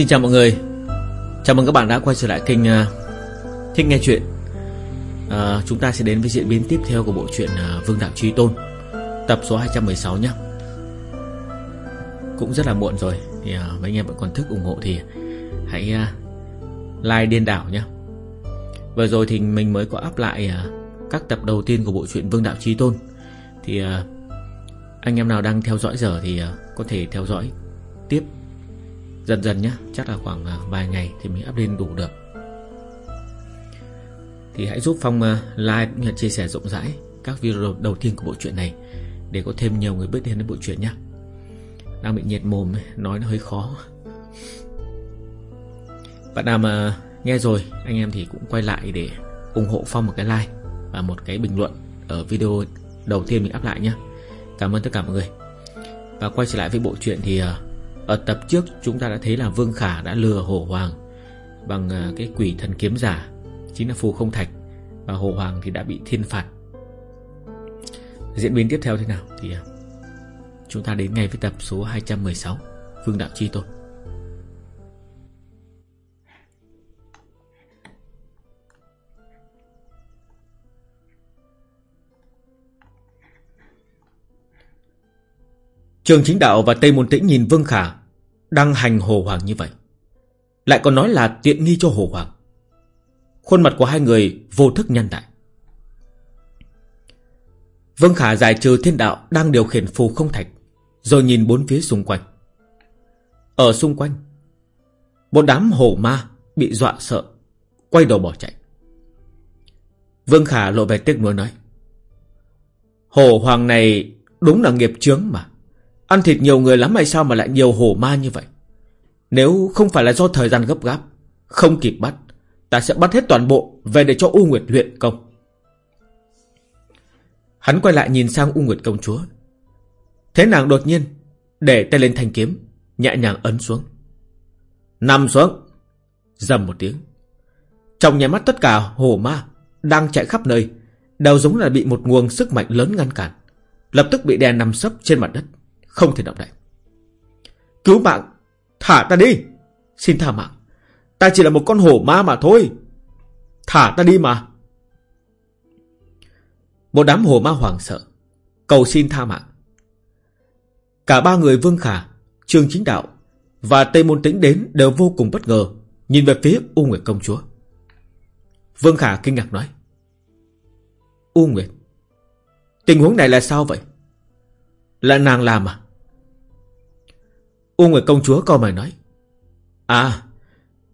Xin chào mọi người. Chào mừng các bạn đã quay trở lại kênh à, Thích Nghe Chuyện. À, Chúng ta sẽ đến với diễn biến tiếp theo của bộ truyện à, Vương Đạo Trí Tôn Tập số 216 nhé. Cũng rất là muộn rồi Thì à, mấy anh em vẫn còn thức ủng hộ thì Hãy à, like điên đảo nhé. Vừa rồi thì mình mới có up lại à, Các tập đầu tiên của bộ truyện Vương Đạo Trí Tôn. Thì à, Anh em nào đang theo dõi giờ thì à, Có thể theo dõi tiếp. Dần dần nhá Chắc là khoảng à, vài ngày thì mình up lên đủ được. Thì hãy giúp Phong à, like cũng như chia sẻ rộng rãi Các video đầu tiên của bộ truyện này Để có thêm nhiều người biết đến bộ truyện nhá. Đang bị nhiệt mồm Nói nó hơi khó. Bạn nào mà nghe rồi Anh em thì cũng quay lại để ủng hộ Phong một cái like Và một cái bình luận Ở video đầu tiên mình up lại nhé Cảm ơn tất cả mọi người. Và quay trở lại với bộ truyện thì uh, ở tập trước, chúng ta đã thấy là Vương Khả đã lừa Hồ Hoàng Bằng à, cái quỷ thần kiếm giả, Chính là Phù Không Thạch. Và Hồ Hoàng thì đã bị thiên phạt. Diễn biến tiếp theo thế nào? Thì à, chúng ta đến ngay với tập số 216 Vương Đạo Chi Tôn. Trường Chính Đạo và Tây Môn Tĩnh nhìn Vương Khả đang hành Hồ Hoàng như vậy. Lại còn nói là tiện nghi cho Hồ Hoàng. Khuôn mặt của hai người vô thức nhăn lại. Vương Khả giải trừ thiên đạo Đang điều khiển phù không thạch, Rồi nhìn bốn phía xung quanh. Ở xung quanh, Một đám hổ ma bị dọa sợ, Quay đầu bỏ chạy. Vương Khả lộ vẻ tiếc nuối nói Hổ hoàng này đúng là nghiệp chướng mà. Ăn thịt nhiều người lắm hay sao mà lại nhiều hổ ma như vậy? Nếu không phải là do thời gian gấp gáp, Không kịp bắt, Ta sẽ bắt hết toàn bộ, Về để cho U Nguyệt luyện công. Hắn quay lại nhìn sang U Nguyệt công chúa. Thế nàng đột nhiên Để tay lên thanh kiếm, Nhẹ nhàng ấn xuống. Nằm xuống, Dầm một tiếng. Trong nhà mắt tất cả hổ ma Đang chạy khắp nơi, Đều giống là bị một nguồn sức mạnh lớn ngăn cản, Lập tức bị đè nằm sấp trên mặt đất không thể động đậy. Cứu mạng, Thả ta đi. Xin tha mạng. Ta chỉ là một con hổ ma mà thôi. Thả ta đi mà. Một đám hổ ma hoảng sợ. Cầu xin tha mạng. Cả ba người Vương Khả, Trương Chính Đạo Và Tây Môn Tĩnh đến đều vô cùng bất ngờ, Nhìn về phía U Nguyệt Công Chúa. Vương Khả kinh ngạc nói, U Nguyệt, Tình huống này là sao vậy? Là nàng làm à? U Nguyệt công chúa câu mày nói. À,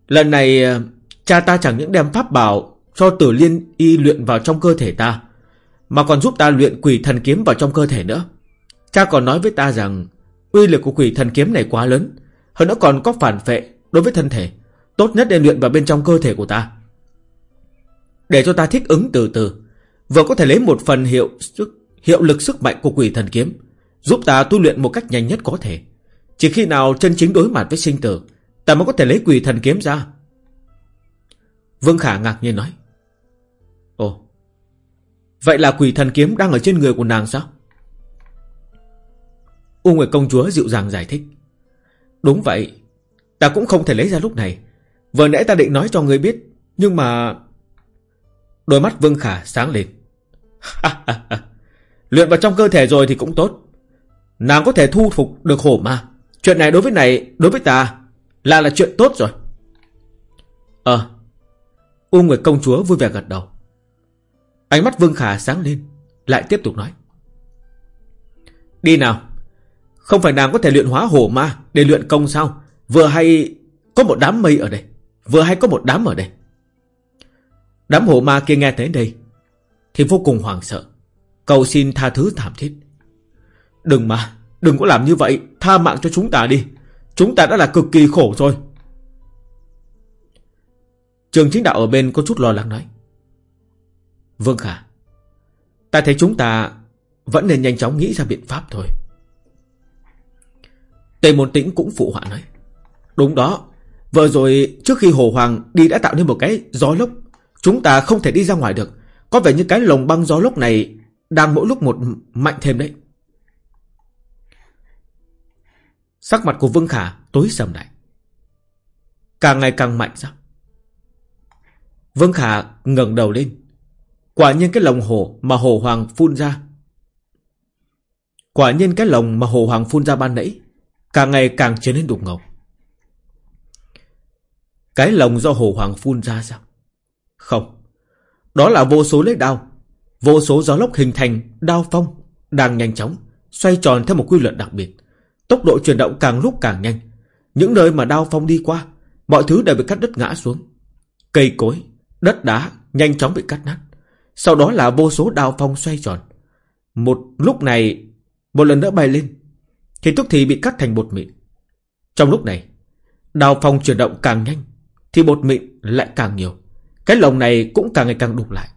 lần này ờ, cha ta chẳng những đem pháp bảo cho tử liên y luyện vào trong cơ thể ta, mà còn giúp ta luyện quỷ thần kiếm vào trong cơ thể nữa. Cha còn nói với ta rằng uy lực của quỷ thần kiếm này quá lớn, hơn nữa còn có phản phệ đối với thân thể, tốt nhất nên luyện vào bên trong cơ thể của ta. Để cho ta thích ứng từ từ, vừa có thể lấy một phần hiệu sức, hiệu lực sức mạnh của quỷ thần kiếm, giúp ta tu luyện một cách nhanh nhất có thể. Chỉ khi nào chân chính đối mặt với sinh tử, Ta mới có thể lấy quỷ thần kiếm ra. Vương Khả ngạc nhiên nói, Ồ, Vậy là quỷ thần kiếm đang ở trên người của nàng sao? U Nguyệt công chúa dịu dàng giải thích, Đúng vậy, Ta cũng không thể lấy ra lúc này. Vừa nãy ta định nói cho người biết, Nhưng mà Đôi mắt Vương Khả sáng lên. Luyện vào trong cơ thể rồi thì cũng tốt. Nàng có thể thu phục được hổ ma. Chuyện này đối với này, Đối với ta, Là là chuyện tốt rồi. Ờ U Nguyệt công chúa vui vẻ gật đầu. Ánh mắt Vương Khả sáng lên, Lại tiếp tục nói. Đi nào, Không phải nàng có thể luyện hóa hổ ma Để luyện công sao? Vừa hay có một đám mây ở đây, Vừa hay có một đám ở đây. Đám hổ ma kia nghe tới đây, Thì vô cùng hoảng sợ. Cầu xin tha thứ thảm thiết. Đừng mà Đừng có làm như vậy. Tha mạng cho chúng ta đi. Chúng ta đã là cực kỳ khổ rồi. Trường chính đạo ở bên có chút lo lắng nói. Vương Khả, Ta thấy chúng ta Vẫn nên nhanh chóng nghĩ ra biện pháp thôi. Tề Môn Tĩnh cũng phụ họa nói. Đúng đó. Vừa rồi trước khi Hồ Hoàng đi đã tạo nên một cái gió lốc. Chúng ta không thể đi ra ngoài được. Có vẻ như cái lồng băng gió lốc này Đang mỗi lúc một mạnh thêm đấy. Sắc mặt của Vương Khả tối sầm lại. Càng ngày càng mạnh sao? Vương Khả ngẩng đầu lên. Quả nhiên cái lồng hổ mà hổ hoàng phun ra. Quả nhiên cái lồng mà hổ hoàng phun ra ban nãy, Càng ngày càng trở nên đục ngầu. Cái lồng do hổ hoàng phun ra sao? Không, Đó là vô số lấy đao, Vô số gió lốc hình thành đao phong Đang nhanh chóng Xoay tròn theo một quy luật đặc biệt. Tốc độ chuyển động càng lúc càng nhanh. Những nơi mà đao phong đi qua Mọi thứ đều bị cắt đứt ngã xuống. Cây cối, đất đá nhanh chóng bị cắt nát. Sau đó là vô số đao phong xoay tròn. Một lúc này Một lần nữa bay lên. Thì tức thì bị cắt thành bột mịn. Trong lúc này Đao phong chuyển động càng nhanh Thì bột mịn lại càng nhiều. Cái lồng này cũng càng ngày càng đục lại.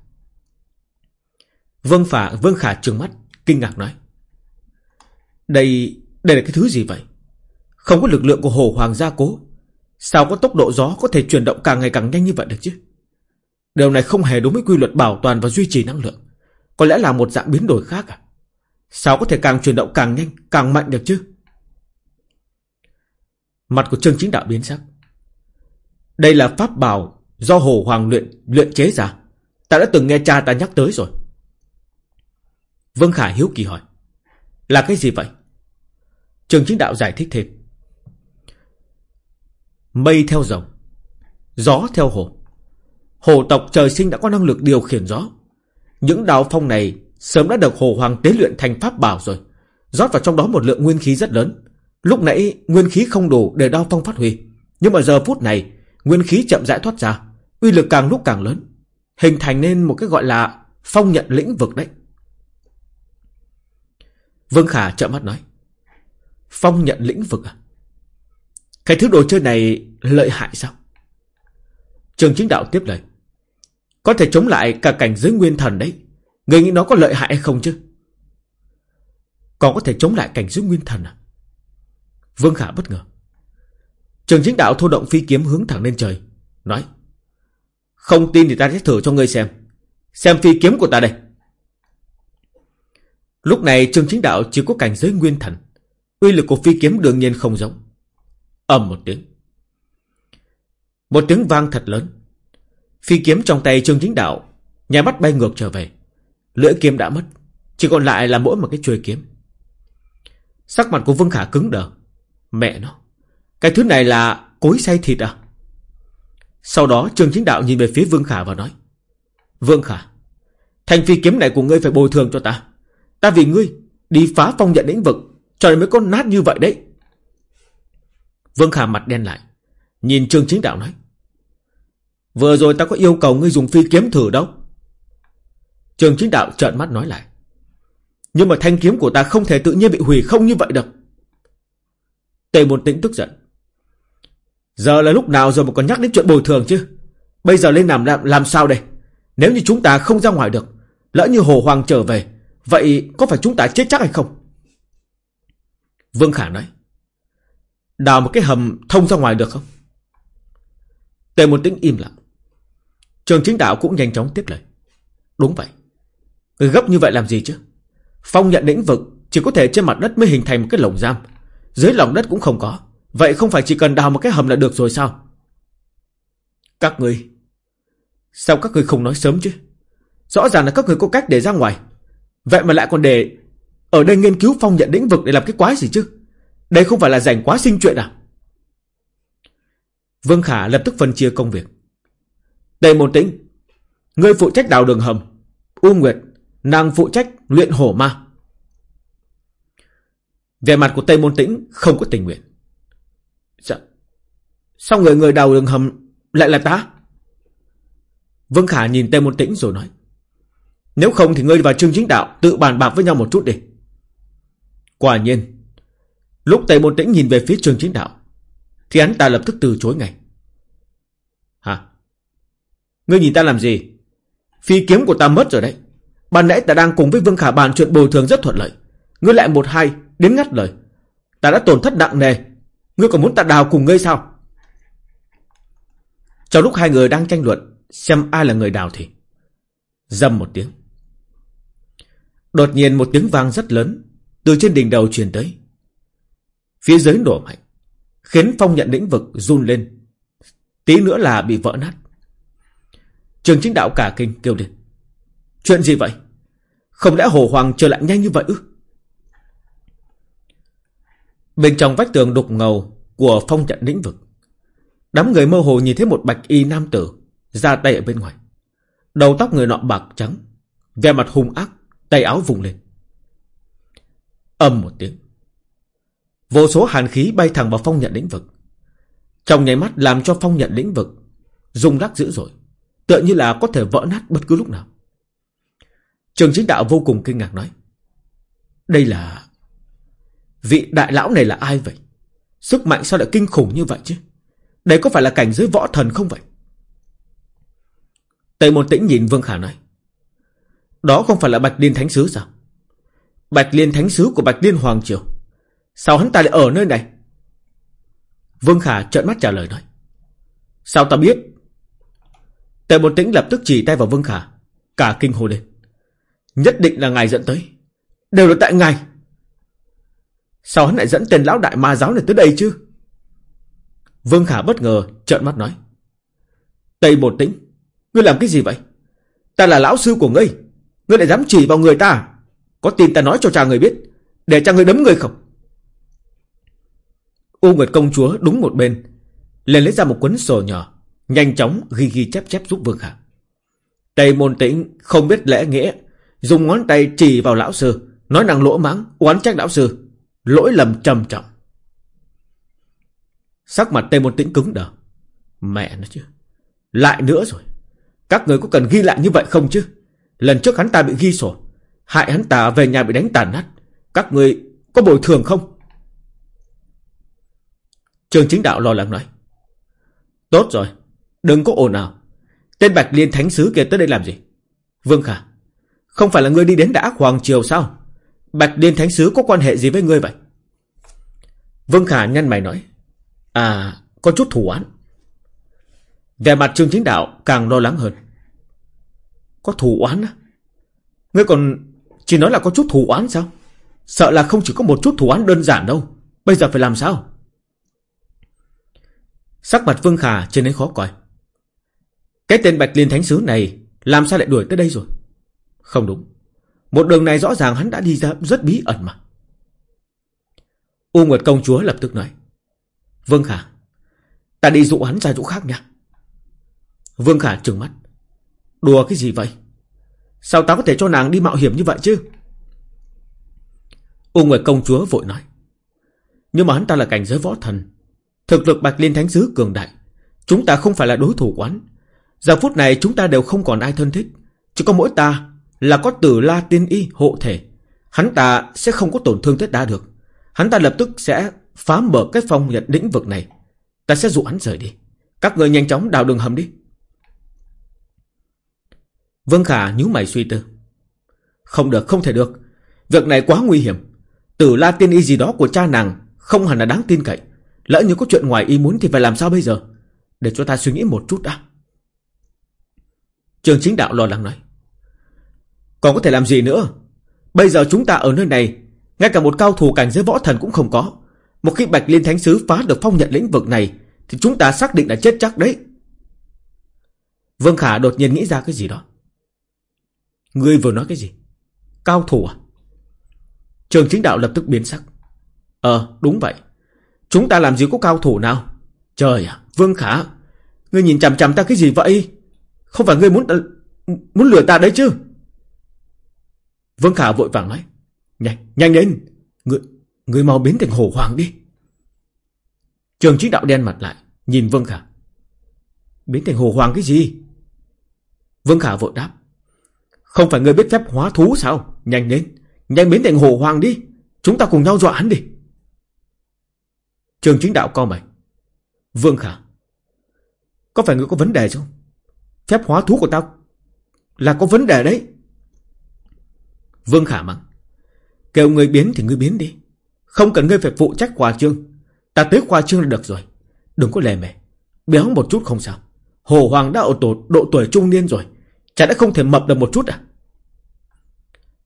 Vương Phả Vương Khả trừng mắt Kinh ngạc nói. Đây đây là cái thứ gì vậy? Không có lực lượng của hồ hoàng gia cố. Sao có tốc độ gió có thể chuyển động càng ngày càng nhanh như vậy được chứ? Điều này không hề đúng với quy luật bảo toàn và duy trì năng lượng. Có lẽ là một dạng biến đổi khác à? Sao có thể càng chuyển động càng nhanh, Càng mạnh được chứ? Mặt của Trương Chính Đạo biến sắc. Đây là pháp bảo Do Hồ Hoàng luyện luyện chế ra. Ta đã từng nghe cha ta nhắc tới rồi. Vương Khải hiếu kỳ hỏi. Là cái gì vậy? Trường chính đạo giải thích thêm. Mây theo rồng Gió theo hồ. Hồ tộc trời sinh đã có năng lực điều khiển gió. Những đạo phong này Sớm đã được hồ hoàng tế luyện thành pháp bảo rồi. Rót vào trong đó một lượng nguyên khí rất lớn. Lúc nãy, nguyên khí không đủ để đao phong phát huy. Nhưng mà giờ phút này, Nguyên khí chậm rãi thoát ra. Uy lực càng lúc càng lớn. Hình thành nên một cái gọi là Phong nhận lĩnh vực đấy. Vương Khả chậm mắt nói. Phong nhận lĩnh vực à? Cái thứ đồ chơi này lợi hại sao? Trường chính đạo tiếp lời. Có thể chống lại cả cảnh giới nguyên thần đấy. Người nghĩ nó có lợi hại hay không chứ? Còn có thể chống lại cảnh giới nguyên thần à? Vương Khả bất ngờ. Trường chính đạo thô động phi kiếm hướng thẳng lên trời. Nói. Không tin thì ta sẽ thử cho ngươi xem. Xem phi kiếm của ta đây. Lúc này trường Chính Đạo chỉ có cảnh giới nguyên thần. Uy lực của phi kiếm đương nhiên không giống. ầm một tiếng. Một tiếng vang thật lớn. Phi kiếm trong tay Trương Chính Đạo nhà mắt bay ngược trở về. Lưỡi kiếm đã mất. Chỉ còn lại là mỗi một cái chuôi kiếm. Sắc mặt của Vương Khả cứng đờ. Mẹ nó. Cái thứ này là cối xay thịt à? Sau đó Trương Chính Đạo nhìn về phía Vương Khả và nói. Vương Khả. Thành phi kiếm này của ngươi phải bồi thường cho ta. Ta vì ngươi Đi phá phong nhận lĩnh vực trời mới có nát như vậy đấy. Vương Khả mặt đen lại Nhìn Trương Chính Đạo nói Vừa rồi ta có yêu cầu ngươi dùng phi kiếm thử đâu. Trương Chính Đạo trợn mắt nói lại Nhưng mà thanh kiếm của ta không thể tự nhiên bị hủy không như vậy được. Tề Môn Tĩnh tức giận Giờ là lúc nào rồi mà còn nhắc đến chuyện bồi thường chứ? Bây giờ lên làm, làm làm sao đây? Nếu như chúng ta không ra ngoài được Lỡ như Hồ Hoàng trở về Vậy có phải chúng ta chết chắc hay không? Vương Khả nói. Đào một cái hầm thông ra ngoài được không? Tề một tiếng im lặng. Trường chính đạo cũng nhanh chóng tiếp lời. Đúng vậy. Người gấp như vậy làm gì chứ? Phong nhận lĩnh vực chỉ có thể trên mặt đất mới hình thành một cái lồng giam. Dưới lòng đất cũng không có. Vậy không phải chỉ cần đào một cái hầm là được rồi sao? Các người Sao các người không nói sớm chứ? Rõ ràng là các người có cách để ra ngoài. Vậy mà lại còn để ở đây nghiên cứu phong nhận lĩnh vực để làm cái quái gì chứ? Đây không phải là rảnh quá sinh chuyện à? Vương Khả lập tức phân chia công việc. Tề Môn Tĩnh Ngươi phụ trách đào đường hầm, U Nguyệt, Nàng phụ trách luyện hổ ma. Về mặt của Tây Môn Tĩnh Không có tình nguyện. Dạ. Sao người người đào đường hầm Lại là ta? Vương Khả nhìn Tây Môn Tĩnh rồi nói, nếu không thì ngươi và Trương Chính Đạo Tự bàn bạc với nhau một chút đi. Quả nhiên, Lúc Tề Môn Tĩnh nhìn về phía trường Chính Đạo, Thì hắn ta lập tức từ chối ngay. Hả? Ngươi nhìn ta làm gì? Phi kiếm của ta mất rồi đấy. Ban nãy ta đang cùng với Vương Khả bàn chuyện bồi thường rất thuận lợi. Ngươi lại một hai Đến ngắt lời. Ta đã tổn thất nặng nề. Ngươi còn muốn ta đào cùng ngươi sao? Trong lúc hai người đang tranh luận, Xem ai là người đào thì Dâm một tiếng. Đột nhiên một tiếng vang rất lớn từ trên đỉnh đầu truyền tới. Phía dưới nổ mạnh, khiến phong nhận lĩnh vực run lên. Tí nữa là bị vỡ nát. Trường chính đạo cả kinh kêu lên. Chuyện gì vậy? Không lẽ hồ hoàng trở lại nhanh như vậy ư? Bên trong vách tường đục ngầu Của phong nhận lĩnh vực Đám người mơ hồ nhìn thấy một bạch y nam tử Ra tay ở bên ngoài. Đầu tóc người nọ bạc trắng Vẻ mặt hung ác Tay áo vùng lên. Âm một tiếng. Vô số hàn khí bay thẳng vào phong nhận lĩnh vực. Trong nháy mắt làm cho phong nhận lĩnh vực rung lắc dữ dội, Tựa như là có thể vỡ nát bất cứ lúc nào. Trường chính đạo vô cùng kinh ngạc nói, Đây là, Vị đại lão này là ai vậy? Sức mạnh sao lại kinh khủng như vậy chứ? Đây có phải là cảnh giới võ thần không vậy? Tây Môn Tĩnh nhìn Vương Khả nói, Đó không phải là Bạch Điên Thánh Sứ sao? Bạch Liên Thánh Sứ của Bạch Liên Hoàng Triều. Sao hắn ta lại ở nơi này? Vương Khả trợn mắt trả lời nói. Sao ta biết? Tề Bồn Tĩnh lập tức chỉ tay vào Vương Khả, Cả kinh hồ lên. Nhất định là ngài dẫn tới. Đều là tại ngài. Sao hắn lại dẫn tên lão đại ma giáo này tới đây chứ? Vương Khả bất ngờ trợn mắt nói. Tây Bồn Tĩnh, Ngươi làm cái gì vậy? Ta là lão sư của ngươi. Ngươi lại dám chỉ vào người ta à? Có tin ta nói cho cha người biết, Để cha người đấm người không? U Nguyệt công chúa đúng một bên lên lấy ra một cuốn sổ nhỏ, Nhanh chóng ghi ghi chép chép giúp Vương Khả Tây môn tĩnh không biết lẽ nghĩa, Dùng ngón tay chỉ vào lão sư, Nói năng lỗ mắng Oán trách lão sư, Lỗi lầm trầm trọng. Sắc mặt Tây môn tĩnh cứng đờ. Mẹ nó chứ, Lại nữa rồi. Các người có cần ghi lại như vậy không chứ? Lần trước hắn ta bị ghi sổ Hại hắn ta về nhà bị đánh tàn nát. Các người có bồi thường không? Trường chính đạo lo lắng nói. Tốt rồi, Đừng có ồn nào Tên Bạch Liên Thánh Sứ kia tới đây làm gì? Vương Khả, Không phải là ngươi đi đến đã Hoàng Triều sao? Bạch Liên Thánh Sứ có quan hệ gì với ngươi vậy? Vương Khả nhăn mày nói. À có chút thủ án. Về mặt Trương Chính Đạo càng lo lắng hơn. Có thủ oán á? Ngươi còn chỉ nói là có chút thủ oán sao? Sợ là không chỉ có một chút thủ án đơn giản đâu. Bây giờ phải làm sao? Sắc mặt Vương Khả trên đến khó coi. Cái tên Bạch Liên Thánh Sứ này Làm sao lại đuổi tới đây rồi? Không đúng. Một đường này rõ ràng hắn đã đi ra rất bí ẩn mà. U Nguyệt Công Chúa lập tức nói. Vương Khả, Ta đi dụ hắn ra chỗ khác nha. Vương Khả trừng mắt. Đùa cái gì vậy? Sao ta có thể cho nàng đi mạo hiểm như vậy chứ? U Nguyệt Công Chúa vội nói. Nhưng mà hắn ta là cảnh giới võ thần, Thực lực Bạch Liên Thánh Sứ cường đại, Chúng ta không phải là đối thủ quán. Giờ phút này chúng ta đều không còn ai thân thích, Chỉ có mỗi ta là có tử la tiên y hộ thể. Hắn ta sẽ không có tổn thương tết đa được. Hắn ta lập tức sẽ phá mở cái phong nhận lĩnh vực này. Ta sẽ dụ hắn rời đi. Các người nhanh chóng đào đường hầm đi. Vương Khả nhíu mày suy tư Không được không thể được Việc này quá nguy hiểm Tử la tiên y gì đó của cha nàng Không hẳn là đáng tin cậy Lỡ như có chuyện ngoài ý muốn thì phải làm sao bây giờ Để cho ta suy nghĩ một chút đã Trường chính đạo lo lắng nói. Còn có thể làm gì nữa? Bây giờ chúng ta ở nơi này, ngay cả một cao thủ cảnh giới võ thần cũng không có. Một khi Bạch Liên Thánh Sứ phá được phong nhận lĩnh vực này, thì chúng ta xác định là chết chắc đấy. Vương Khả đột nhiên nghĩ ra cái gì đó. Ngươi vừa nói cái gì? Cao thủ à? Trường chính đạo lập tức biến sắc. Ờ, đúng vậy. Chúng ta làm gì có cao thủ nào? Trời à, Vương Khả, ngươi nhìn chằm chằm ta cái gì vậy? Không phải ngươi muốn ờ, muốn lừa ta đấy chứ Vương Khả vội vàng nói Nhanh, nhanh lên Ngươi, ngươi mau biến thành hổ hoàng đi Trường chính đạo đen mặt lại Nhìn Vương Khả Biến thành hồ hoàng cái gì Vương Khả vội đáp không phải ngươi biết phép hóa thú sao? Nhanh đến, Nhanh biến thành hồ hoàng đi. Chúng ta cùng nhau dọa hắn đi. Trường chính đạo co mày. Vương Khả Có phải ngươi có vấn đề không Phép hóa thú của tao Là có vấn đề đấy. Vương Khả mắng. Kêu người biến thì ngươi biến đi. Không cần ngươi phải phụ trách khoa trương. Ta tới khoa trương là được rồi. Đừng có lề mề. Béo một chút không sao. Hồ Hoàng đã ở tổ, độ tuổi trung niên rồi. Chả đã không thể mập được một chút à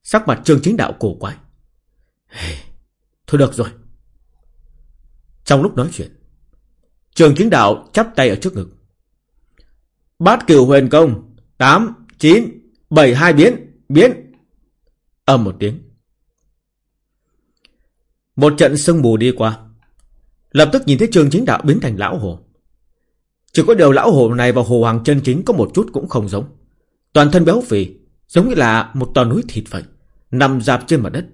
Sắc mặt trường chính đạo cổ quái Thôi được rồi Trong lúc nói chuyện Trường chính đạo chắp tay ở trước ngực Bát cửu huyền công. Tám, chín, bảy hai biến. Biến. Âm một tiếng. Một trận sương mù đi qua. Lập tức nhìn thấy trường chính đạo biến thành lão hồ. Chỉ có điều lão hồ này và hồ hoàng chân chính có một chút cũng không giống. Toàn thân béo phì, giống như là một tòa núi thịt vậy. Nằm dạp trên mặt đất.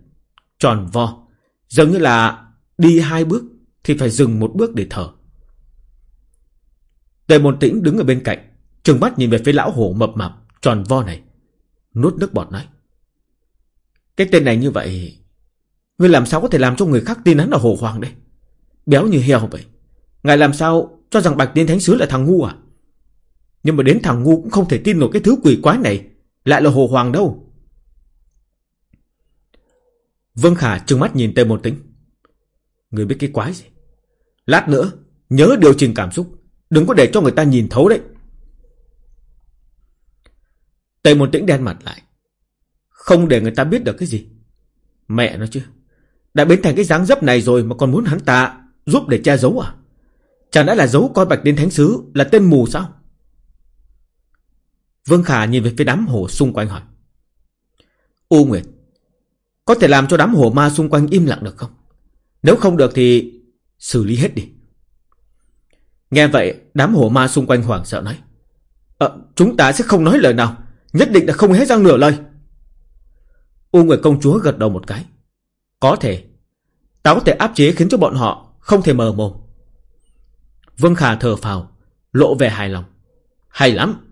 Tròn vo. Giống như là đi hai bước thì phải dừng một bước để thở. Tề môn tĩnh đứng ở bên cạnh. Trừng mắt nhìn về phía lão hồ mập mạp, tròn vo này. Nuốt nước bọt nói. Cái tên này như vậy Ngươi làm sao có thể làm cho người khác tin hắn là hồ hoàng đây Béo như heo vậy Ngài làm sao cho rằng Bạch Tiên Thánh Sứ là thằng ngu à nhưng mà đến thằng ngu cũng không thể tin nổi cái thứ quỷ quái này. Lại là hồ hoàng đâu. Vương Khả trừng mắt nhìn Tề Môn Tĩnh. Người biết cái quái gì? Lát nữa, Nhớ điều chỉnh cảm xúc. Đừng có để cho người ta nhìn thấu đấy. Tề Môn Tĩnh đen mặt lại. Không để người ta biết được cái gì. Mẹ nó chứ. Đã biến thành cái dáng dấp này rồi mà còn muốn hắn ta giúp để che giấu à? Chẳng lẽ là giấu coi Bạch đến Thánh Sứ là tên mù sao? Vương Khả nhìn về phía đám hồ xung quanh hỏi. U Nguyệt, có thể làm cho đám hồ ma xung quanh im lặng được không? Nếu không được thì xử lý hết đi. Nghe vậy, đám hồ ma xung quanh hoảng sợ nói. Ờ, chúng ta sẽ không nói lời nào, nhất định là không hé răng nửa lời. U Nguyệt công chúa gật đầu một cái. Có thể. Ta có thể áp chế khiến cho bọn họ không thể mờ mồm. Vương Khả thở phào, lộ vẻ hài lòng. Hay lắm.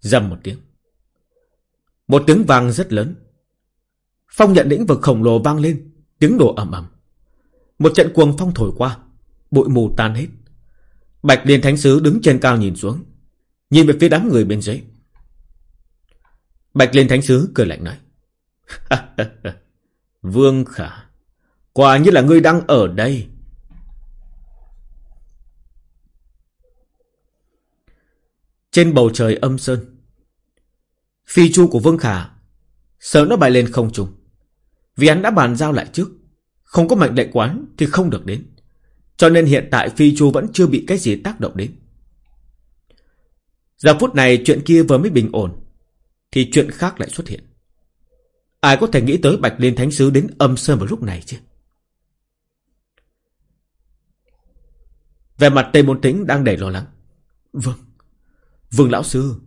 Dầm một tiếng. Một tiếng vang rất lớn. Phong nhận lĩnh vực khổng lồ vang lên, tiếng đổ ầm ầm. Một trận cuồng phong thổi qua, bụi mù tan hết. Bạch Liên Thánh Sứ đứng trên cao nhìn xuống, nhìn về phía đám người bên dưới. Bạch Liên Thánh Sứ cười lạnh nói. Vương Khả, quả như là ngươi đang ở đây. Trên bầu trời âm sơn, phi chu của Vương Khả sợ nó bay lên không trung. Vì hắn đã bàn giao lại trước, không có mệnh lệnh quán thì không được đến. Cho nên hiện tại phi chu vẫn chưa bị cái gì tác động đến. Giờ phút này chuyện kia vừa mới bình ổn, thì chuyện khác lại xuất hiện. Ai có thể nghĩ tới Bạch Liên Thánh Sứ đến âm sơn vào lúc này chứ? Về mặt Tây Môn Tĩnh đang đầy lo lắng. Vâng. Vương Lão Sư.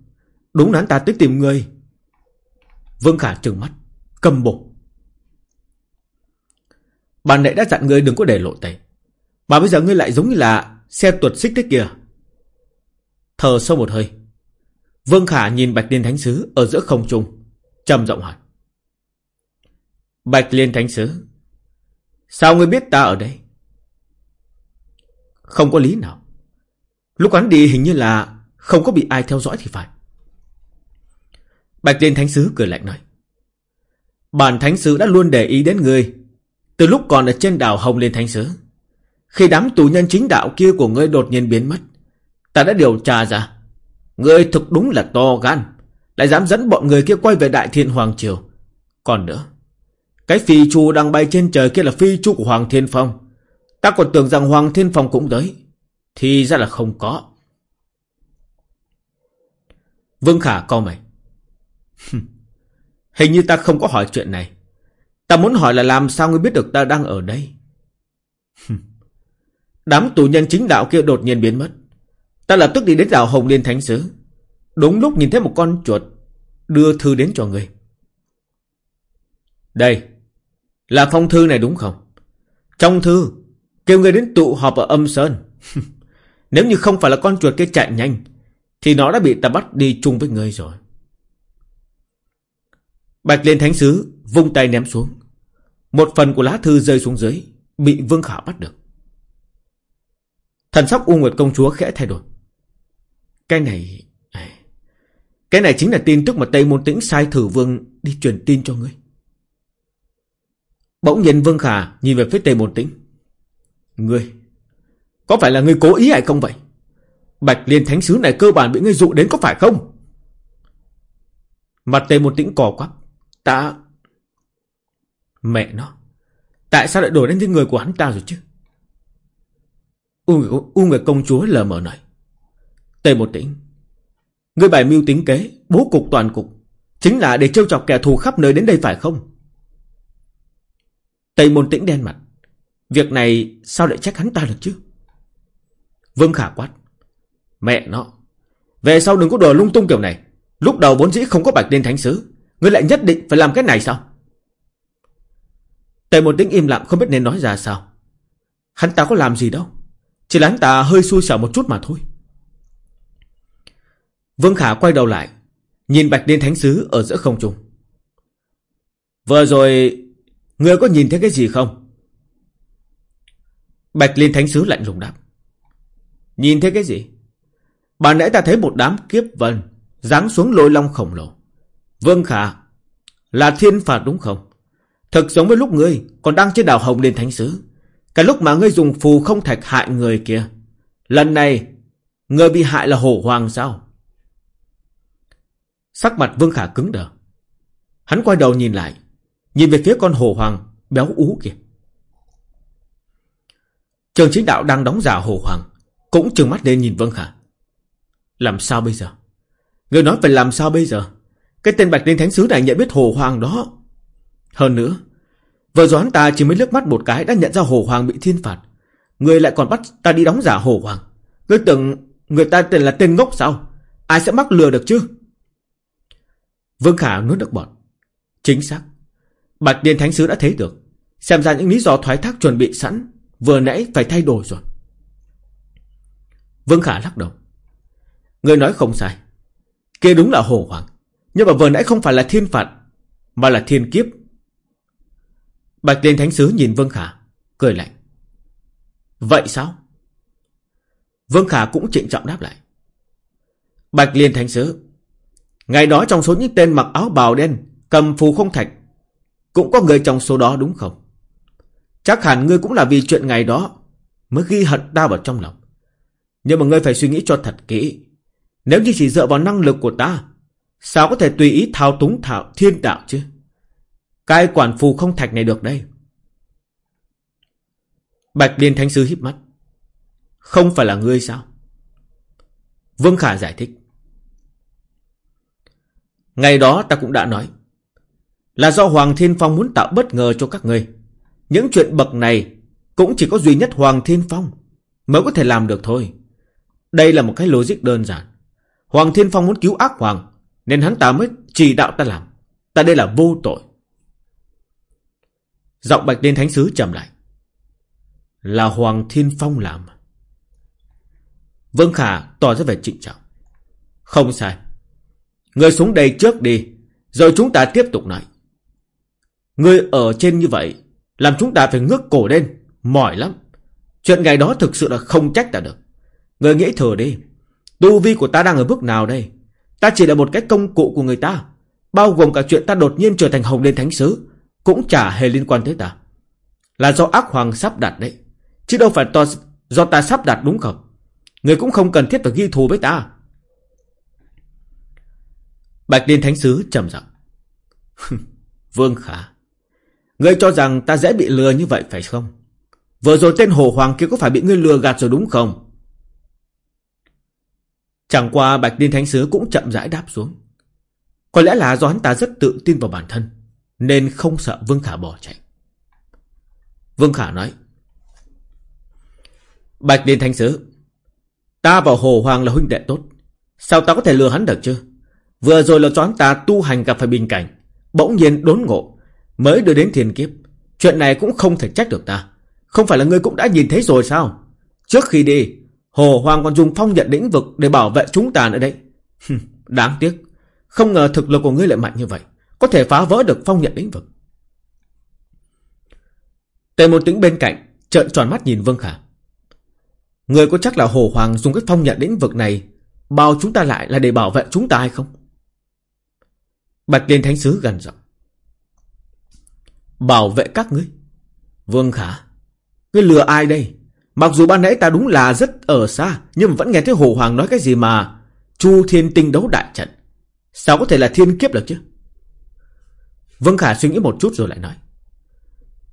Đúng là ta tới tìm người. Vương Khả trừng mắt. Cầm bổ. Bà nãy đã dặn ngươi đừng có để lộ tay. Mà bây giờ ngươi lại giống như là xe tuột xích thế kìa. Thở sâu một hơi. Vương Khả nhìn Bạch Liên Thánh Sứ ở giữa không trung. trầm giọng hỏi. Bạch Liên Thánh Sứ, Sao ngươi biết ta ở đây Không có lý nào Lúc hắn đi hình như là không có bị ai theo dõi thì phải Bạch Liên Thánh Sứ cười lạnh nói, Bản Thánh Sứ đã luôn để ý đến ngươi Từ lúc còn ở trên đảo Hồng Liên Thánh Sứ, Khi đám tù nhân chính đạo kia của ngươi đột nhiên biến mất, Ta đã điều tra ra, Ngươi thực đúng là to gan, Lại dám dẫn bọn người kia quay về Đại Thiên Hoàng Triều Còn nữa, cái phi chu đang bay trên trời kia là phi chu của Hoàng Thiên Phong. Ta còn tưởng rằng Hoàng Thiên Phong cũng tới. Thì ra là không có. Vương Khả co mày. Hình như ta không có hỏi chuyện này. Ta muốn hỏi là làm sao ngươi biết được ta đang ở đây? Đám tù nhân chính đạo kia đột nhiên biến mất. Ta lập tức đi đến đảo Hồng Liên Thánh Sứ. Đúng lúc nhìn thấy một con chuột đưa thư đến cho ngươi Đây, là phong thư này đúng không? Trong thư, kêu ngươi đến tụ họp ở âm sơn. Nếu như không phải là con chuột kia chạy nhanh, thì nó đã bị ta bắt đi chung với ngươi rồi. Bạch Liên Thánh Sứ vung tay ném xuống. Một phần của lá thư rơi xuống dưới, bị Vương Khả bắt được. Thần sắc U Nguyệt Công Chúa khẽ thay đổi. Cái này... À, cái này chính là tin tức mà Tây Môn Tĩnh sai thử vương đi truyền tin cho ngươi. Bỗng nhìn Vương Khả nhìn về phía Tây Môn Tĩnh. Ngươi, có phải là ngươi cố ý hay không vậy? Bạch Liên Thánh Sứ này cơ bản bị ngươi dụ đến có phải không? Mặt Tề một Tĩnh cò quắp. Ta... Mẹ nó. Tại sao lại đổi đến trên người của hắn ta rồi chứ? U, U người Công Chúa lờ mờ nói. Tề một tĩnh Ngươi bài mưu tính kế Bố cục toàn cục Chính là để trêu chọc kẻ thù khắp nơi đến đây phải không Tây môn tĩnh đen mặt Việc này sao lại trách hắn ta được chứ Vương Khả quát Mẹ nó. Về sau đừng có đùa lung tung kiểu này. Lúc đầu vốn dĩ không có bạch liên thánh sứ Ngươi lại nhất định phải làm cái này sao? Tề một tiếng im lặng không biết nên nói ra sao. Hắn ta có làm gì đâu, Chỉ là hắn ta hơi xui xẻo một chút mà thôi. Vương Khả quay đầu lại, Nhìn Bạch Liên Thánh Sứ ở giữa không trung. Vừa rồi Ngươi có nhìn thấy cái gì không? Bạch Liên Thánh Sứ lạnh lùng đáp. Nhìn thấy cái gì? Bà nãy ta thấy một đám kiếp vân Giáng xuống lôi long khổng lồ. Vương Khả, Là thiên phạt đúng không? Thật giống với lúc ngươi, còn đang trên đảo Hồng Liên Thánh Sứ. Cái lúc mà ngươi dùng phù không thạch hại người kia, Lần này Ngươi bị hại là hổ hoàng sao? Sắc mặt Vương Khả cứng đờ. Hắn quay đầu nhìn lại, Nhìn về phía con hổ hoàng béo ú kia. Trường chính đạo đang đóng giả hổ hoàng, Cũng trừng mắt lên nhìn Vương Khả. Làm sao bây giờ? Người nói phải làm sao bây giờ? Cái tên Bạch Liên Thánh Sứ này nhận biết hồ hoàng đó. Hơn nữa, Vừa rồi hắn ta chỉ mới lướt mắt một cái Đã nhận ra hồ hoàng bị thiên phạt. Người lại còn bắt ta đi đóng giả hồ hoàng. Người tưởng người ta tên là tên ngốc sao? Ai sẽ mắc lừa được chứ? Vương Khả nuốt được bọt. Chính xác. Bạch Liên Thánh Sứ đã thấy được. Xem ra những lý do thoái thác chuẩn bị sẵn, Vừa nãy phải thay đổi rồi. Vương Khả lắc đầu. Người nói không sai. Kia đúng là hồ hoàng Nhưng mà vừa nãy không phải là thiên phạt, Mà là thiên kiếp. Bạch Liên Thánh Sứ nhìn Vương Khả, Cười lạnh. Vậy sao? Vương Khả cũng trịnh trọng đáp lại. Bạch Liên Thánh Sứ, Ngày đó trong số những tên mặc áo bào đen, Cầm phù không thạch, Cũng có người trong số đó đúng không? Chắc hẳn ngươi cũng là vì chuyện ngày đó Mới ghi hận ta vào trong lòng. Nhưng mà ngươi phải suy nghĩ cho thật kỹ. Nếu như chỉ dựa vào năng lực của ta, Sao có thể tùy ý thao túng thảo thiên đạo chứ Cái quản phù không thạch này được đây Bạch Liên Thánh Sư híp mắt Không phải là ngươi sao Vương Khả giải thích Ngày đó ta cũng đã nói. Là do Hoàng Thiên Phong muốn tạo bất ngờ cho các ngươi. Những chuyện bậc này cũng chỉ có duy nhất Hoàng Thiên Phong mới có thể làm được thôi. Đây là một cái logic đơn giản. Hoàng Thiên Phong muốn cứu ác hoàng, nên hắn ta mới chỉ đạo ta làm. Ta đây là vô tội. Giọng bạch Liên thánh sứ trầm lại. Là Hoàng Thiên Phong làm. Vương Khả tỏ ra vẻ trịnh trọng. Không sai. Người xuống đây trước đi, Rồi chúng ta tiếp tục nói Người ở trên như vậy, Làm chúng ta phải ngước cổ lên, Mỏi lắm Chuyện ngày đó thực sự là không trách ta được Người nghĩ thừa đi Tu vi của ta đang ở bước nào đây Ta chỉ là một cái công cụ của người ta Bao gồm cả chuyện ta đột nhiên trở thành hồng lên thánh sứ Cũng chả hề liên quan tới ta Là do ác hoàng sắp đặt đấy Chứ đâu phải to, do ta sắp đặt đúng không Người cũng không cần thiết phải ghi thù với ta Bạch Liên Thánh Sứ trầm giọng. Vương Khả, ngươi cho rằng ta dễ bị lừa như vậy phải không? Vừa rồi tên Hồ Hoàng kia có phải bị ngươi lừa gạt rồi đúng không? Chẳng qua Bạch Liên Thánh Sứ cũng chậm rãi đáp xuống. Có lẽ là do hắn ta rất tự tin vào bản thân, nên không sợ Vương Khả bỏ chạy. Vương Khả nói. Bạch Liên Thánh Sứ, ta và Hồ Hoàng là huynh đệ tốt. Sao ta có thể lừa hắn được chứ? Vừa rồi là choán ta tu hành gặp phải bình cảnh Bỗng nhiên đốn ngộ Mới đưa đến thiên kiếp Chuyện này cũng không thể trách được ta Không phải là ngươi cũng đã nhìn thấy rồi sao Trước khi đi Hồ Hoàng còn dùng phong nhận lĩnh vực Để bảo vệ chúng ta nữa đấy Đáng tiếc Không ngờ thực lực của ngươi lại mạnh như vậy Có thể phá vỡ được phong nhận lĩnh vực Tề một tính bên cạnh Trợn tròn mắt nhìn Vương Khả Người có chắc là Hồ Hoàng dùng cái phong nhận lĩnh vực này Bao chúng ta lại là để bảo vệ chúng ta hay không Bạch Liên Thánh Sứ gần giọng. Bảo vệ các ngươi. Vương Khả. Ngươi lừa ai đây? Mặc dù ban nãy ta đúng là rất ở xa. Nhưng vẫn nghe thấy Hồ Hoàng nói cái gì mà. Chu thiên tinh đấu đại trận. Sao có thể là thiên kiếp được chứ? Vương Khả suy nghĩ một chút rồi lại nói.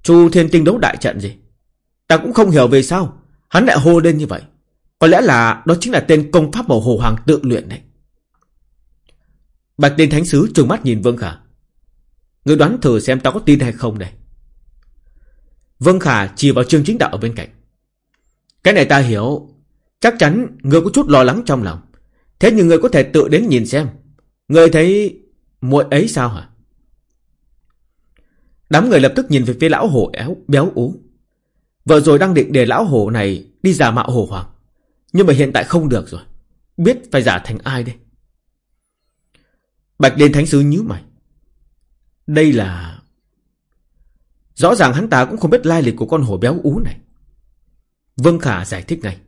Chu thiên tinh đấu đại trận gì? Ta cũng không hiểu về sao. Hắn lại hô lên như vậy. Có lẽ là đó chính là tên công pháp mà Hồ Hoàng tự luyện đấy. Bạch Tiên Thánh Sứ trừng mắt nhìn Vương Khả. Người đoán thử xem ta có tin hay không đây. Vương Khả chỉ vào Trương Chính Đạo ở bên cạnh. Cái này ta hiểu. Chắc chắn người có chút lo lắng trong lòng. Thế nhưng người có thể tự đến nhìn xem. Người thấy muội ấy sao hả? Đám người lập tức nhìn về phía lão hổ éo, béo ú. vợ rồi đang định để lão hổ này đi giả mạo hổ hoàng. Nhưng mà hiện tại không được rồi. Biết phải giả thành ai đây? Bạch Liên Thánh Sứ nhíu mày. Đây là... Rõ ràng hắn ta cũng không biết lai lịch của con hổ béo ú này. Vương Khả giải thích ngay.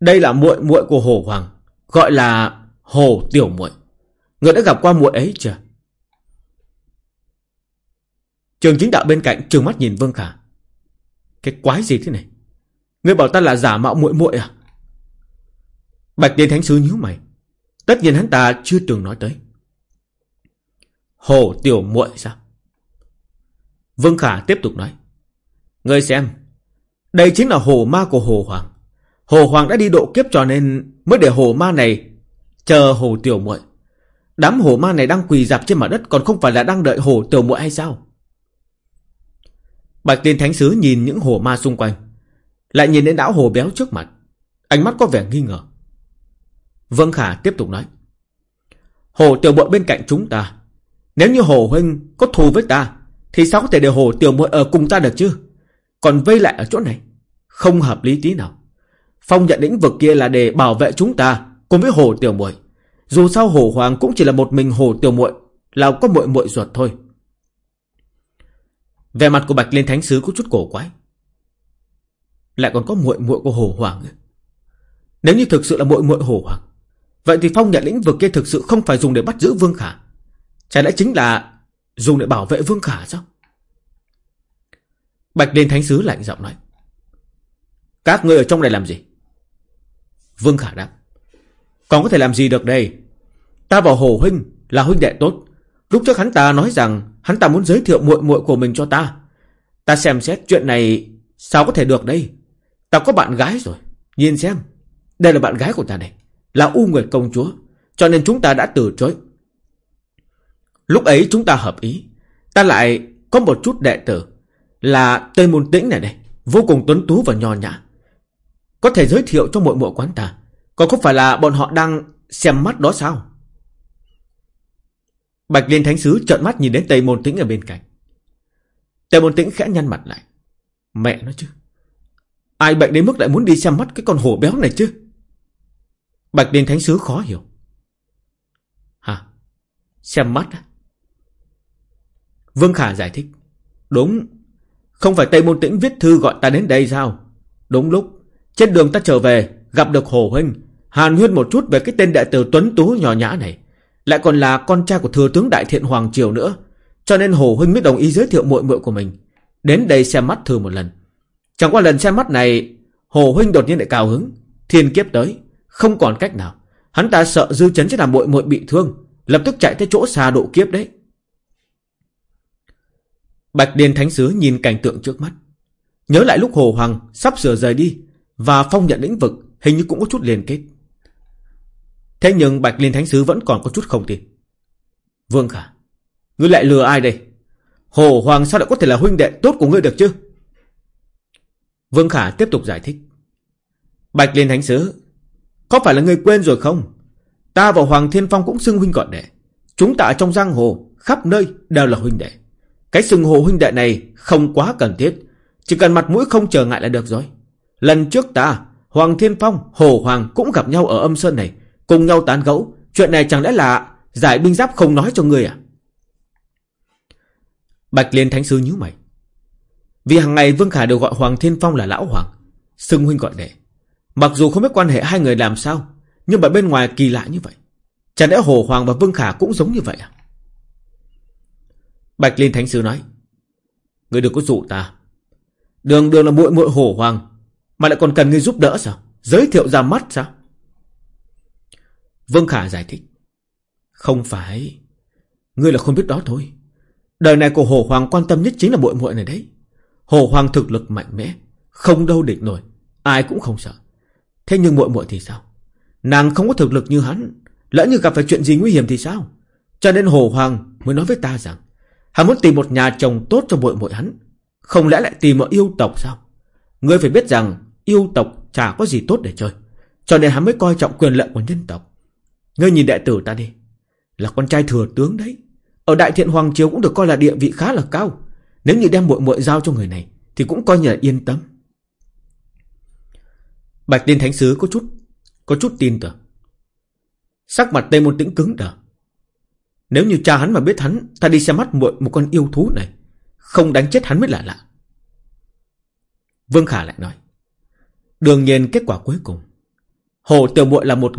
Đây là muội muội của hổ hoàng, gọi là hồ tiểu muội. Người đã gặp qua muội ấy chưa? Trường chính đạo bên cạnh trường mắt nhìn Vương Khả. Cái quái gì thế này? Người bảo ta là giả mạo muội muội à? Bạch Tiên Thánh Sứ nhíu mày. Tất nhiên hắn ta chưa từng nói tới. Hồ tiểu muội sao? Vương Khả tiếp tục nói. Ngươi xem, đây chính là hồ ma của hồ hoàng. Hồ hoàng đã đi độ kiếp cho nên mới để hồ ma này chờ hồ tiểu muội. Đám hồ ma này đang quỳ dạp trên mặt đất còn không phải là đang đợi hồ tiểu muội hay sao? Bạch Tiên Thánh Sứ nhìn những hồ ma xung quanh, lại nhìn đến đảo hồ béo trước mặt, ánh mắt có vẻ nghi ngờ. Vương Khả tiếp tục nói. Hồ tiểu muội bên cạnh chúng ta, nếu như hồ huynh có thù với ta, thì sao có thể để hồ tiểu muội ở cùng ta được chứ? Còn vây lại ở chỗ này, không hợp lý tí nào. Phong nhận lĩnh vực kia là để bảo vệ chúng ta cùng với hồ tiểu muội. Dù sao hồ hoàng cũng chỉ là một mình hồ tiểu muội, là có muội muội ruột thôi. Về mặt của Bạch Liên Thánh Sứ có chút cổ quái. Lại còn có muội muội của Hồ Hoàng. Nếu như thực sự là muội muội Hồ Hoàng, vậy thì phong nhận lĩnh vực kia thực sự không phải dùng để bắt giữ Vương Khả. Chả lẽ chính là dùng để bảo vệ Vương Khả sao? Bạch Liên Thánh Sứ lạnh giọng nói. Các ngươi ở trong này làm gì? Vương Khả đáp. Còn có thể làm gì được đây? Ta bảo Hồ Huynh là huynh đệ tốt. Lúc trước hắn ta nói rằng hắn ta muốn giới thiệu muội muội của mình cho ta. Ta xem xét chuyện này sao có thể được đây? Ta có bạn gái rồi. Nhìn xem. Đây là bạn gái của ta này. Là U Nguyệt Công Chúa. Cho nên chúng ta đã từ chối. Lúc ấy chúng ta hợp ý. Ta lại có một chút đệ tử. Là Tây Môn Tĩnh này đây. Vô cùng tuấn tú và nho nhã. Có thể giới thiệu cho mọi mộ quán ta. Còn không phải là bọn họ đang xem mắt đó sao? Bạch Liên Thánh Sứ trợn mắt nhìn đến Tây Môn Tĩnh ở bên cạnh. Tây Môn Tĩnh khẽ nhăn mặt lại. Mẹ nó chứ. Ai bệnh đến mức lại muốn đi xem mắt cái con hổ béo này chứ? Bạch Liên Thánh Sứ khó hiểu. Hả? Xem mắt á? Vương Khả giải thích. Đúng. Không phải Tây Môn Tĩnh viết thư gọi ta đến đây sao? Đúng lúc. Trên đường ta trở về, gặp được Hồ Huynh. Hàn huyên một chút về cái tên đại tử Tuấn Tú nhỏ nhã này. Lại còn là con trai của thừa tướng Đại Thiện Hoàng Triều nữa. Cho nên Hồ Huynh mới đồng ý giới thiệu muội muội của mình. Đến đây xem mắt thư một lần. Chẳng qua lần xem mắt này, Hồ Huynh đột nhiên lại cao hứng. Thiên kiếp tới, không còn cách nào. Hắn ta sợ dư chấn sẽ làm muội muội bị thương. Lập tức chạy tới chỗ xa độ kiếp đấy. Bạch Điền Thánh Sứ nhìn cảnh tượng trước mắt. Nhớ lại lúc Hồ Hoàng sắp sửa rời đi và phong nhận lĩnh vực hình như cũng có chút liên kết. Thế nhưng Bạch Liên Thánh Sứ vẫn còn có chút không tin. Vương Khả, ngươi lại lừa ai đây? Hồ Hoàng sao lại có thể là huynh đệ tốt của ngươi được chứ? Vương Khả tiếp tục giải thích. Bạch Liên Thánh Sứ, có phải là ngươi quên rồi không? Ta và Hoàng Thiên Phong cũng xưng huynh gọi đệ. Chúng ta ở trong giang hồ, khắp nơi đều là huynh đệ. Cái sừng hồ huynh đệ này không quá cần thiết. Chỉ cần mặt mũi không trở ngại là được rồi. Lần trước ta, Hoàng Thiên Phong, Hồ Hoàng cũng gặp nhau ở âm sơn này. Cùng nhau tán gẫu Chuyện này chẳng lẽ là Giải binh giáp không nói cho người à Bạch Liên Thánh Sư nhíu mày Vì hàng ngày Vương Khả đều gọi Hoàng Thiên Phong là Lão Hoàng Sưng huynh gọi đệ Mặc dù không biết quan hệ hai người làm sao Nhưng mà bên ngoài kỳ lạ như vậy Chẳng lẽ Hồ Hoàng và Vương Khả cũng giống như vậy à Bạch Liên Thánh Sư nói, Người đừng có dụ ta Đường đường là muội muội Hồ Hoàng, Mà lại còn cần người giúp đỡ sao Giới thiệu ra mắt sao Vương Khả giải thích. Không phải. Ngươi là không biết đó thôi. Đời này của Hồ Hoàng quan tâm nhất chính là muội muội này đấy. Hồ Hoàng thực lực mạnh mẽ. Không đâu địch nổi. Ai cũng không sợ. Thế nhưng muội muội thì sao Nàng không có thực lực như hắn, Lỡ như gặp phải chuyện gì nguy hiểm thì sao Cho nên Hồ Hoàng mới nói với ta rằng Hắn muốn tìm một nhà chồng tốt cho muội muội hắn. Không lẽ lại tìm ở yêu tộc sao? Ngươi phải biết rằng Yêu tộc chả có gì tốt để chơi, Cho nên hắn mới coi trọng quyền lợi của nhân tộc. Ngươi nhìn đệ tử ta đi. Là con trai thừa tướng đấy. Ở Đại Thiện Hoàng Triều cũng được coi là địa vị khá là cao. Nếu như đem muội muội giao cho người này, Thì cũng coi như là yên tâm. Bạch Liên Thánh Sứ có chút Có chút tin tưởng. Sắc mặt Tây Môn Tĩnh cứng đờ. Nếu như cha hắn mà biết hắn, Ta đi xem mắt muội một con yêu thú này. Không đánh chết hắn mới lạ lạ. Vương Khả lại nói, Đương nhiên kết quả cuối cùng. Hồ Tiểu Muội là một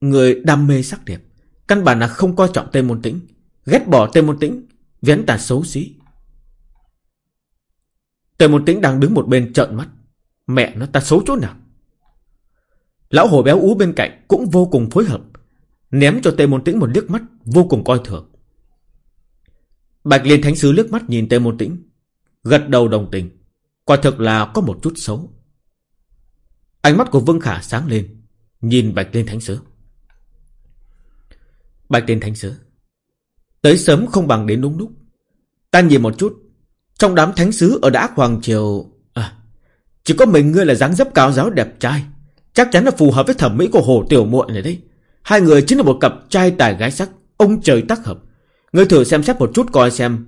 người đam mê sắc đẹp, Căn bản là không coi trọng Tây Môn Tĩnh, Ghét bỏ Tây Môn Tĩnh Vén tà xấu xí. Tề Môn Tĩnh đang đứng một bên trợn mắt, Mẹ nó, ta xấu chỗ nào? Lão hồ béo ú bên cạnh Cũng vô cùng phối hợp. Ném cho Tề Môn Tĩnh một liếc mắt Vô cùng coi thường. Bạch Liên Thánh Sứ liếc mắt nhìn Tề Môn Tĩnh Gật đầu đồng tình. Quả thực là có một chút xấu. Ánh mắt của Vương Khả sáng lên Nhìn Bạch Liên Thánh Sứ. Bạch Liên Thánh Sứ Tới sớm không bằng đến đúng lúc. Ta nhìn một chút Trong đám thánh sứ ở Đã Hoàng Triều à, Chỉ có mình ngươi là dáng dấp cao giáo đẹp trai Chắc chắn là phù hợp với thẩm mỹ của Hồ Tiểu muội này đấy. Hai người chính là một cặp trai tài gái sắc Ông trời tác hợp. Ngươi thử xem xét một chút coi xem.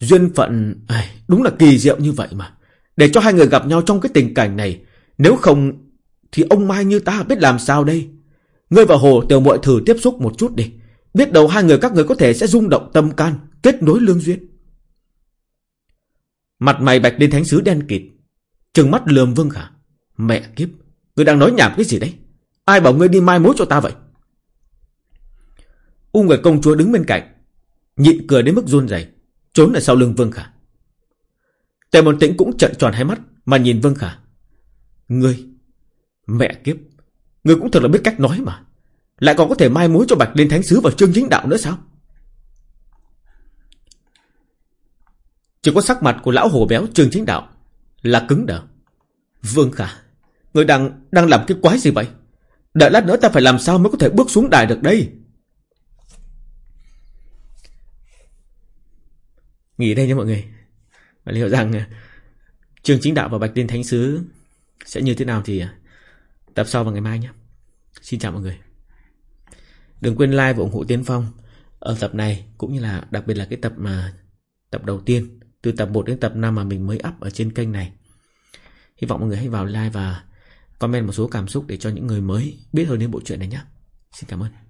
Duyên phận à, Đúng là kỳ diệu như vậy mà. Để cho hai người gặp nhau trong cái tình cảnh này Nếu không Thì ông Mai như ta biết làm sao đây? Ngươi và Hồ Tiểu muội thử tiếp xúc một chút đi. Biết đâu hai người các người có thể sẽ rung động tâm can Kết nối lương duyên. Mặt mày bạch lên thánh sứ đen kịt Trừng mắt lườm Vương Khả. Mẹ kiếp Ngươi đang nói nhảm cái gì đấy? Ai bảo ngươi đi mai mối cho ta vậy? U người công chúa đứng bên cạnh, Nhịn cười đến mức run rẩy, Trốn ở sau lưng Vương Khả. Tề Môn Tĩnh cũng trợn tròn hai mắt Mà nhìn Vương Khả. Ngươi, Mẹ kiếp, Ngươi cũng thật là biết cách nói mà. Lại còn có thể mai mối cho Bạch Liên Thánh Sứ vào chương chính đạo nữa sao? Chỉ có sắc mặt của lão hồ béo trương chính đạo Là cứng đờ. Vương Khả Người đang đang làm cái quái gì vậy? Đợi lát nữa ta phải làm sao mới có thể bước xuống đài được đây? Nghỉ đây nha mọi người. Và liệu rằng à, Trường chính đạo và Bạch liên Thánh Sứ Sẽ như thế nào thì à, Tập sau vào ngày mai nhé. Xin chào mọi người. Đừng quên like và ủng hộ Tiến Phong. Ở tập này cũng như là đặc biệt là cái tập mà Tập đầu tiên, Từ tập 1 đến tập 5 mà mình mới up ở trên kênh này. Hy vọng mọi người hãy vào like và comment một số cảm xúc để cho những người mới biết hơn đến bộ truyện này nhé. Xin cảm ơn.